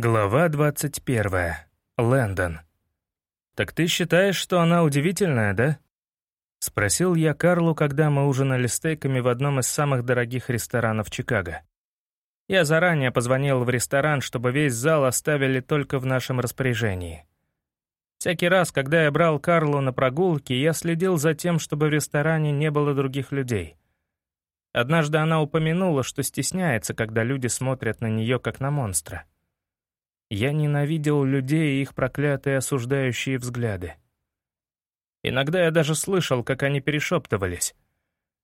Глава 21. Лэндон. «Так ты считаешь, что она удивительная, да?» Спросил я Карлу, когда мы ужинали стейками в одном из самых дорогих ресторанов Чикаго. Я заранее позвонил в ресторан, чтобы весь зал оставили только в нашем распоряжении. Всякий раз, когда я брал Карлу на прогулки, я следил за тем, чтобы в ресторане не было других людей. Однажды она упомянула, что стесняется, когда люди смотрят на нее как на монстра. Я ненавидел людей и их проклятые осуждающие взгляды. Иногда я даже слышал, как они перешептывались.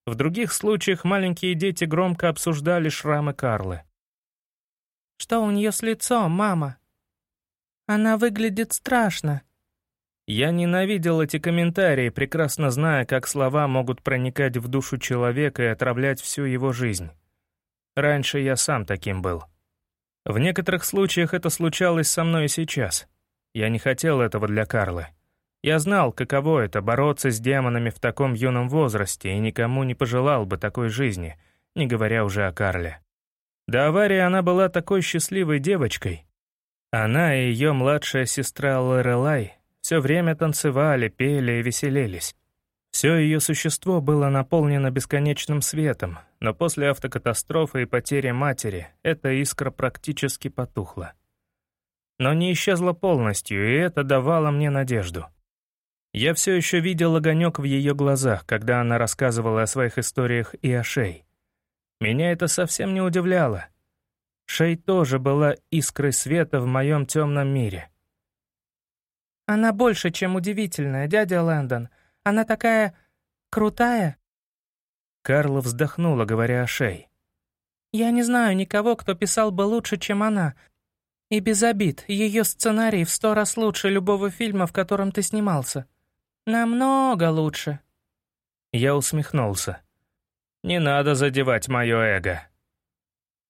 В других случаях маленькие дети громко обсуждали шрамы Карлы. «Что у нее с лицом, мама? Она выглядит страшно». Я ненавидел эти комментарии, прекрасно зная, как слова могут проникать в душу человека и отравлять всю его жизнь. Раньше я сам таким был. В некоторых случаях это случалось со мной и сейчас. Я не хотел этого для Карлы. Я знал, каково это — бороться с демонами в таком юном возрасте, и никому не пожелал бы такой жизни, не говоря уже о Карле. До аварии она была такой счастливой девочкой. Она и ее младшая сестра Лорелай все время танцевали, пели и веселились. Все ее существо было наполнено бесконечным светом, но после автокатастрофы и потери матери эта искра практически потухла. Но не исчезла полностью, и это давало мне надежду. Я все еще видел огонек в ее глазах, когда она рассказывала о своих историях и о Шей. Меня это совсем не удивляло. Шей тоже была искрой света в моем темном мире. «Она больше, чем удивительная, дядя Лэндон», она такая... крутая». Карла вздохнула, говоря о Шей. «Я не знаю никого, кто писал бы лучше, чем она. И без обид, ее сценарий в сто раз лучше любого фильма, в котором ты снимался. Намного лучше». Я усмехнулся. «Не надо задевать мое эго».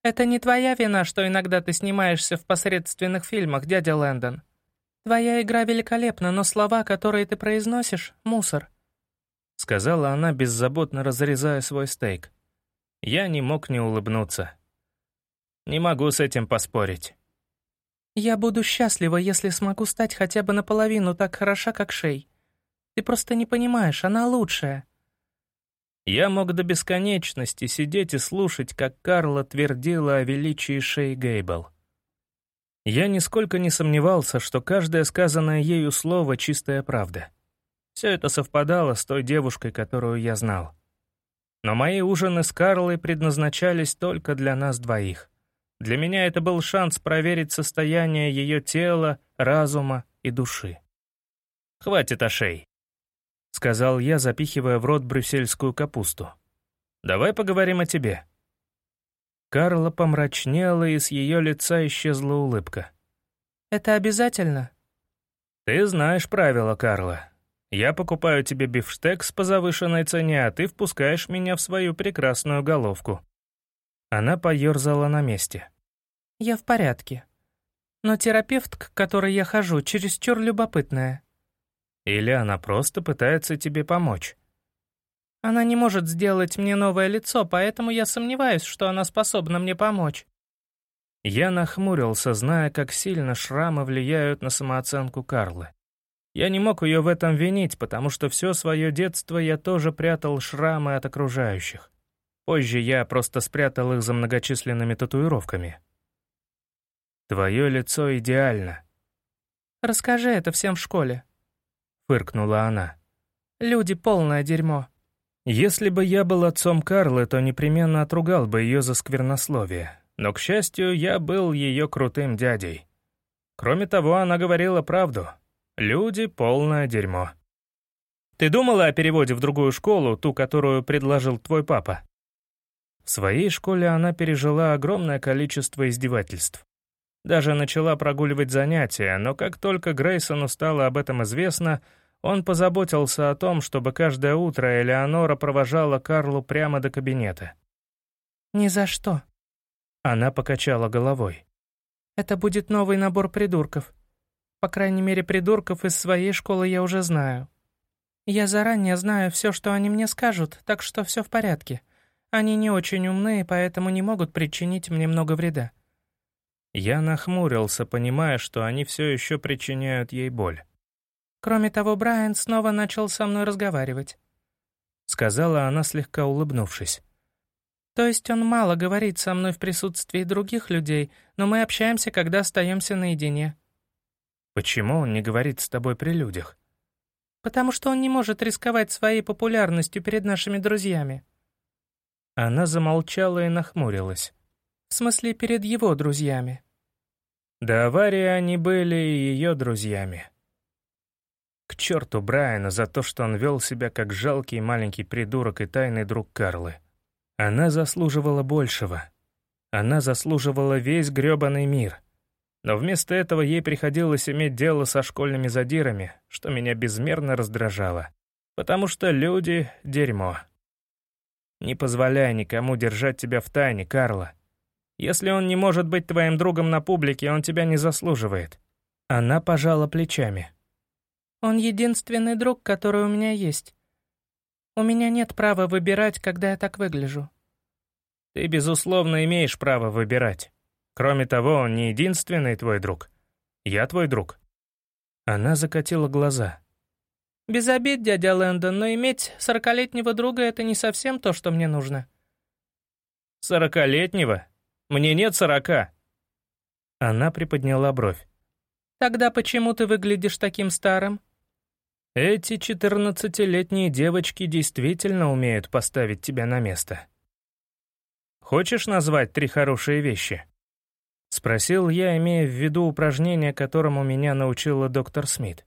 «Это не твоя вина, что иногда ты снимаешься в посредственных фильмах, дядя Лэндон. «Твоя игра великолепна, но слова, которые ты произносишь — мусор», — сказала она, беззаботно разрезая свой стейк. Я не мог не улыбнуться. Не могу с этим поспорить. «Я буду счастлива, если смогу стать хотя бы наполовину так хороша, как Шей. Ты просто не понимаешь, она лучшая». Я мог до бесконечности сидеть и слушать, как Карла твердила о величии Шей Гейбл. Я нисколько не сомневался, что каждое сказанное ею слово — чистая правда. Все это совпадало с той девушкой, которую я знал. Но мои ужины с Карлой предназначались только для нас двоих. Для меня это был шанс проверить состояние ее тела, разума и души. «Хватит ошей», — сказал я, запихивая в рот брюссельскую капусту. «Давай поговорим о тебе». Карла помрачнела, и с ее лица исчезла улыбка. «Это обязательно?» «Ты знаешь правила, Карла. Я покупаю тебе бифштекс по завышенной цене, а ты впускаешь меня в свою прекрасную головку». Она поерзала на месте. «Я в порядке. Но терапевт, к которой я хожу, чересчур любопытная». «Или она просто пытается тебе помочь?» Она не может сделать мне новое лицо, поэтому я сомневаюсь, что она способна мне помочь». Я нахмурился, зная, как сильно шрамы влияют на самооценку Карлы. Я не мог ее в этом винить, потому что все свое детство я тоже прятал шрамы от окружающих. Позже я просто спрятал их за многочисленными татуировками. «Твое лицо идеально». «Расскажи это всем в школе», — фыркнула она. «Люди — полное дерьмо». Если бы я был отцом Карлы, то непременно отругал бы ее за сквернословие. Но, к счастью, я был ее крутым дядей. Кроме того, она говорила правду. Люди — полное дерьмо. Ты думала о переводе в другую школу, ту, которую предложил твой папа? В своей школе она пережила огромное количество издевательств. Даже начала прогуливать занятия, но как только Грейсону стало об этом известно — он позаботился о том, чтобы каждое утро Элеонора провожала Карлу прямо до кабинета. «Ни за что». Она покачала головой. «Это будет новый набор придурков. По крайней мере, придурков из своей школы я уже знаю. Я заранее знаю все, что они мне скажут, так что все в порядке. Они не очень умные, поэтому не могут причинить мне много вреда. Я нахмурился, понимая, что они все еще причиняют ей боль. «Кроме того, Брайан снова начал со мной разговаривать», — сказала она, слегка улыбнувшись. «То есть он мало говорит со мной в присутствии других людей, но мы общаемся, когда остаемся наедине». «Почему он не говорит с тобой при людях?» «Потому что он не может рисковать своей популярностью перед нашими друзьями». Она замолчала и нахмурилась. «В смысле, перед его друзьями». До аварии они были и ее друзьями. Черту Брайана за то, что он вел себя как жалкий маленький придурок и тайный друг Карлы. Она заслуживала большего. Она заслуживала весь грёбаный мир. Но вместо этого ей приходилось иметь дело со школьными задирами, что меня безмерно раздражало. Потому что люди — дерьмо. Не позволяй никому держать тебя в тайне, Карла. Если он не может быть твоим другом на публике, он тебя не заслуживает». Она пожала плечами. «Он единственный друг, который у меня есть. У меня нет права выбирать, когда я так выгляжу». «Ты, безусловно, имеешь право выбирать. Кроме того, он не единственный твой друг. Я твой друг». Она закатила глаза. «Без обид, дядя Лэндон, но иметь сорокалетнего друга — это не совсем то, что мне нужно». «Сорокалетнего? Мне нет сорока». Она приподняла бровь. «Тогда почему ты выглядишь таким старым?» «Эти четырнадцатилетние девочки действительно умеют поставить тебя на место. Хочешь назвать три хорошие вещи?» Спросил я, имея в виду упражнение, которому меня научила доктор Смит.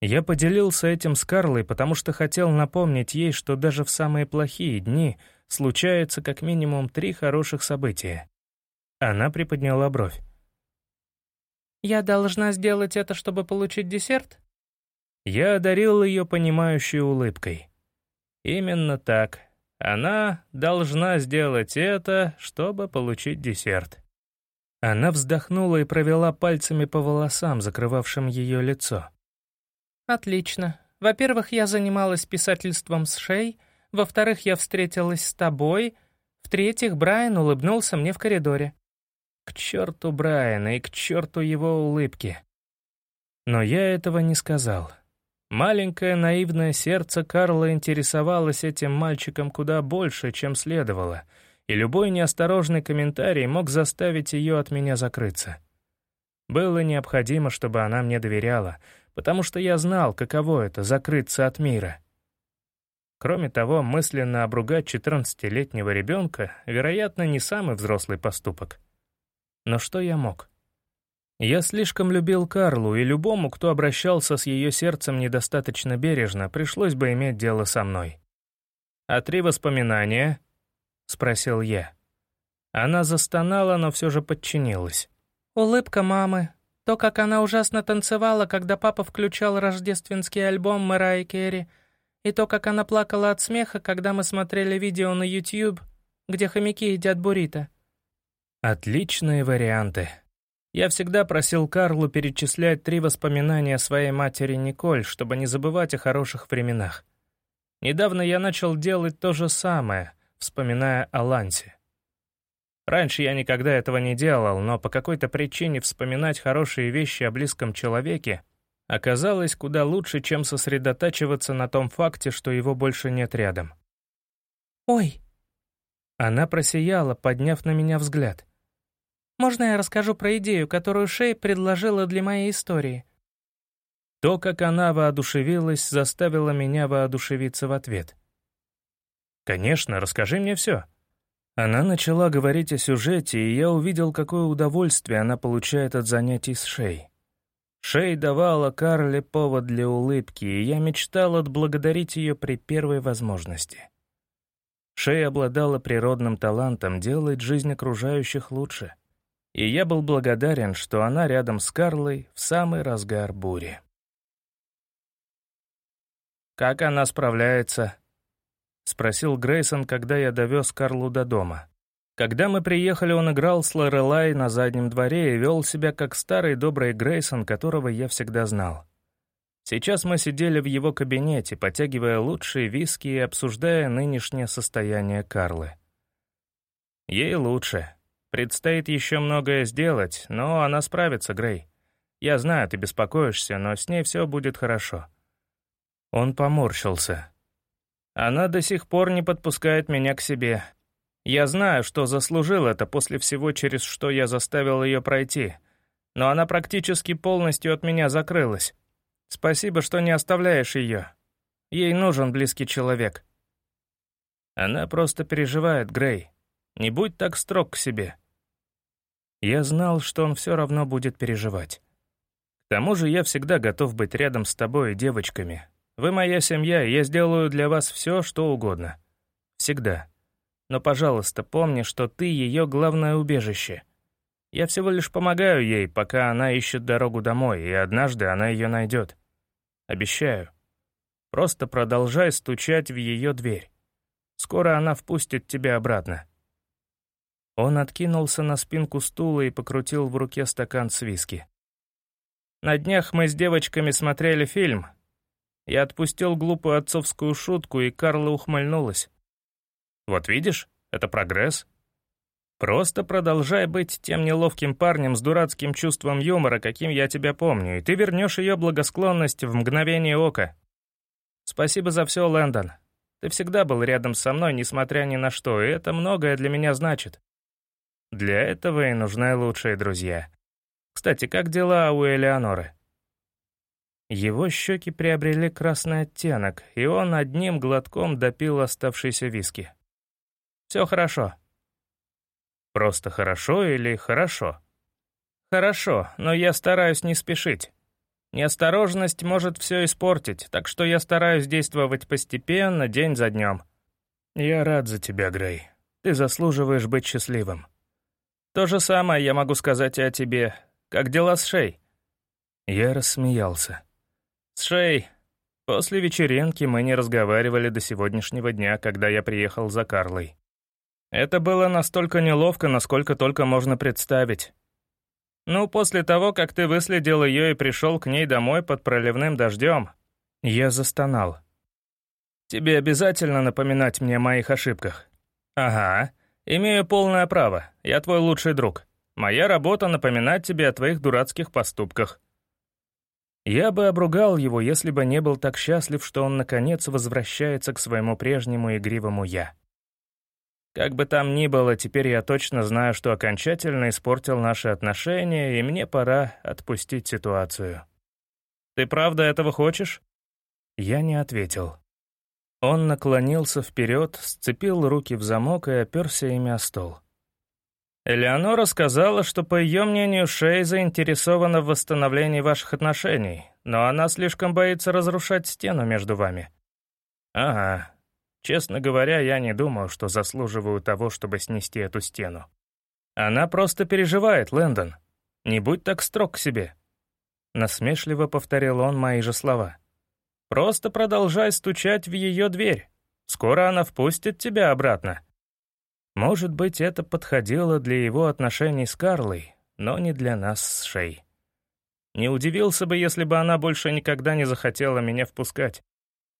Я поделился этим с Карлой, потому что хотел напомнить ей, что даже в самые плохие дни случается как минимум три хороших события. Она приподняла бровь. «Я должна сделать это, чтобы получить десерт?» Я одарил ее понимающей улыбкой. Именно так. Она должна сделать это, чтобы получить десерт. Она вздохнула и провела пальцами по волосам, закрывавшим ее лицо. «Отлично. Во-первых, я занималась писательством с Шей, во-вторых, я встретилась с тобой, в-третьих, Брайан улыбнулся мне в коридоре. К черту Брайана и к черту его улыбки. Но я этого не сказал. Маленькое наивное сердце Карла интересовалось этим мальчиком куда больше, чем следовало, и любой неосторожный комментарий мог заставить ее от меня закрыться. Было необходимо, чтобы она мне доверяла, потому что я знал, каково это — закрыться от мира. Кроме того, мысленно обругать 14-летнего ребенка, вероятно, не самый взрослый поступок. Но что я мог? Я слишком любил Карлу, и любому, кто обращался с ее сердцем недостаточно бережно, пришлось бы иметь дело со мной. «А три воспоминания?» — спросил я. Она застонала, но все же подчинилась. «Улыбка мамы. То, как она ужасно танцевала, когда папа включал рождественский альбом Мэрайи Керри, и то, как она плакала от смеха, когда мы смотрели видео на YouTube, где хомяки едят буррито. Отличные варианты. Я всегда просил Карлу перечислять три воспоминания своей матери Николь, чтобы не забывать о хороших временах. Недавно я начал делать то же самое, вспоминая о Лансе. Раньше я никогда этого не делал, но по какой-то причине вспоминать хорошие вещи о близком человеке оказалось куда лучше, чем сосредотачиваться на том факте, что его больше нет рядом. «Ой!» Она просияла, подняв на меня взгляд. Можно я расскажу про идею, которую Шей предложила для моей истории?» То, как она воодушевилась, заставило меня воодушевиться в ответ. «Конечно, расскажи мне все». Она начала говорить о сюжете, и я увидел, какое удовольствие она получает от занятий с Шей. Шей давала Карле повод для улыбки, и я мечтал отблагодарить ее при первой возможности. Шей обладала природным талантом делать жизнь окружающих лучше и я был благодарен, что она рядом с Карлой в самый разгар бури. «Как она справляется?» — спросил Грейсон, когда я довез Карлу до дома. Когда мы приехали, он играл с Лорелай на заднем дворе и вел себя как старый добрый Грейсон, которого я всегда знал. Сейчас мы сидели в его кабинете, потягивая лучшие виски и обсуждая нынешнее состояние Карлы. Ей лучше, Предстоит еще многое сделать, но она справится, Грей. Я знаю, ты беспокоишься, но с ней все будет хорошо». Он поморщился. «Она до сих пор не подпускает меня к себе. Я знаю, что заслужил это после всего, через что я заставил ее пройти, но она практически полностью от меня закрылась. Спасибо, что не оставляешь ее. Ей нужен близкий человек». Она просто переживает, Грей. Не будь так строг к себе. Я знал, что он все равно будет переживать. К тому же я всегда готов быть рядом с тобой и девочками. Вы моя семья, и я сделаю для вас все, что угодно. Всегда. Но, пожалуйста, помни, что ты ее главное убежище. Я всего лишь помогаю ей, пока она ищет дорогу домой, и однажды она ее найдет. Обещаю. Просто продолжай стучать в ее дверь. Скоро она впустит тебя обратно». Он откинулся на спинку стула и покрутил в руке стакан с виски. «На днях мы с девочками смотрели фильм. Я отпустил глупую отцовскую шутку, и Карла ухмыльнулась. Вот видишь, это прогресс. Просто продолжай быть тем неловким парнем с дурацким чувством юмора, каким я тебя помню, и ты вернешь ее благосклонность в мгновение ока. Спасибо за все, Лэндон. Ты всегда был рядом со мной, несмотря ни на что, и это многое для меня значит. Для этого и нужны лучшие друзья. Кстати, как дела у Элеоноры?» Его щеки приобрели красный оттенок, и он одним глотком допил оставшиеся виски. «Все хорошо». «Просто хорошо или хорошо?» «Хорошо, но я стараюсь не спешить. Неосторожность может все испортить, так что я стараюсь действовать постепенно, день за днем. Я рад за тебя, Грей. Ты заслуживаешь быть счастливым. То же самое я могу сказать и о тебе. Как дела с Шей? Я рассмеялся. С Шей. После вечеринки мы не разговаривали до сегодняшнего дня, когда я приехал за Карлой. Это было настолько неловко, насколько только можно представить. Ну, после того, как ты выследил ее и пришел к ней домой под проливным дождем, я застонал. Тебе обязательно напоминать мне о моих ошибках? Ага, имею полное право, я твой лучший друг. Моя работа — напоминать тебе о твоих дурацких поступках. Я бы обругал его, если бы не был так счастлив, что он, наконец, возвращается к своему прежнему игривому «я». Как бы там ни было, теперь я точно знаю, что окончательно испортил наши отношения, и мне пора отпустить ситуацию. Ты правда этого хочешь? Я не ответил. Он наклонился вперед, сцепил руки в замок и оперся ими о стол. Элеонора сказала, что, по ее мнению, Шей заинтересована в восстановлении ваших отношений, но она слишком боится разрушать стену между вами. Ага, Честно говоря, я не думал, что заслуживаю того, чтобы снести эту стену. Она просто переживает, Лэндон. Не будь так строг к себе. Насмешливо повторил он мои же слова. Просто продолжай стучать в ее дверь. Скоро она впустит тебя обратно. Может быть, это подходило для его отношений с Карлой, но не для нас с Шей. Не удивился бы, если бы она больше никогда не захотела меня впускать.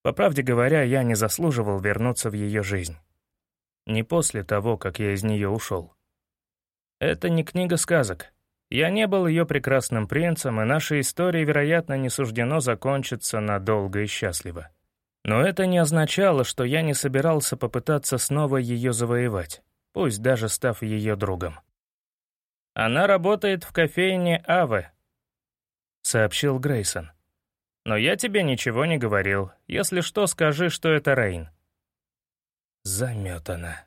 По правде говоря, я не заслуживал вернуться в ее жизнь. Не после того, как я из нее ушел. Это не книга сказок. Я не был ее прекрасным принцем, и нашей истории, вероятно, не суждено закончиться надолго и счастливо. Но это не означало, что я не собирался попытаться снова ее завоевать, пусть даже став ее другом. «Она работает в кофейне Аве», — сообщил Грейсон. Но я тебе ничего не говорил. Если что, скажи, что это Рейн». Заметана.